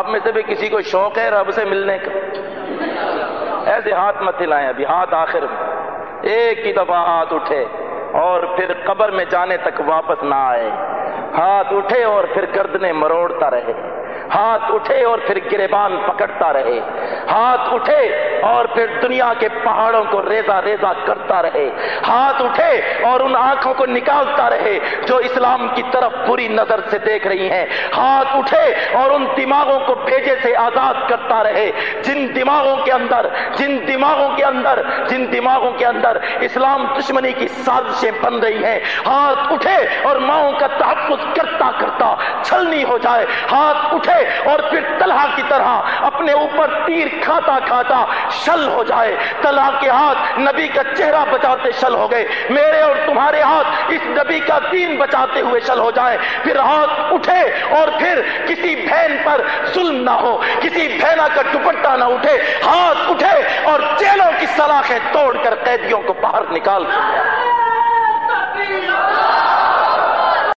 آپ میں سے بھی کسی کو شوق ہے رب سے ملنے کا؟ ایسے ہاتھ مت ہلائیں ابھی، ہاتھ آخر میں۔ ایک ہی دفعہ ہاتھ اٹھے اور پھر قبر میں جانے تک واپس نہ آئے۔ ہاتھ اٹھے اور پھر گردنے مروڑتا رہے۔ ہاتھ اٹھے اور پھر گریبان پکڑتا رہے۔ ہاتھ اٹھے اور پھر دنیا کے پہاڑوں کو ریزا ریزا کرتا رہے۔ ہاتھ اٹھے اور ان آنکھوں کو نکالتا رہے جو اسلام کی طرف پوری نظر سے دیکھ رہی ہیں۔ ہاتھ اٹھے اور ان دماغوں کو بھیجے سے آزاد کرتا رہے۔ جن دماغوں کے اندر، جن دماغوں کے اندر، جن دماغوں کے اندر اسلام دشمنی کی سازشیں بن رہی ہیں۔ ہاتھ اٹھے اور ماؤں کا تحفظ کرتا کرتا چھلنی ہو جائے، ہاتھ اٹھے اور پھر طلحہ کی طرح اپنے اوپر تیر کھاتا کھاتا شل ہو جائے۔ طلحہ کے ہاتھ نبی کا چہرہ بچاتے شل ہو گئے۔ میرے اور تمہارے ہاتھ اس نبی کا دین بچاتے ہوئے شل ہو جائے۔ پھر ہاتھ اٹھے اور پھر کسی بہن پر ظلم نہ ہو، کسی بہنا کا دوپٹہ نہ اٹھے۔ ہاتھ اٹھے اور جیلوں کی سلاخیں توڑ کر قیدیوں کو باہر نکال۔ دیا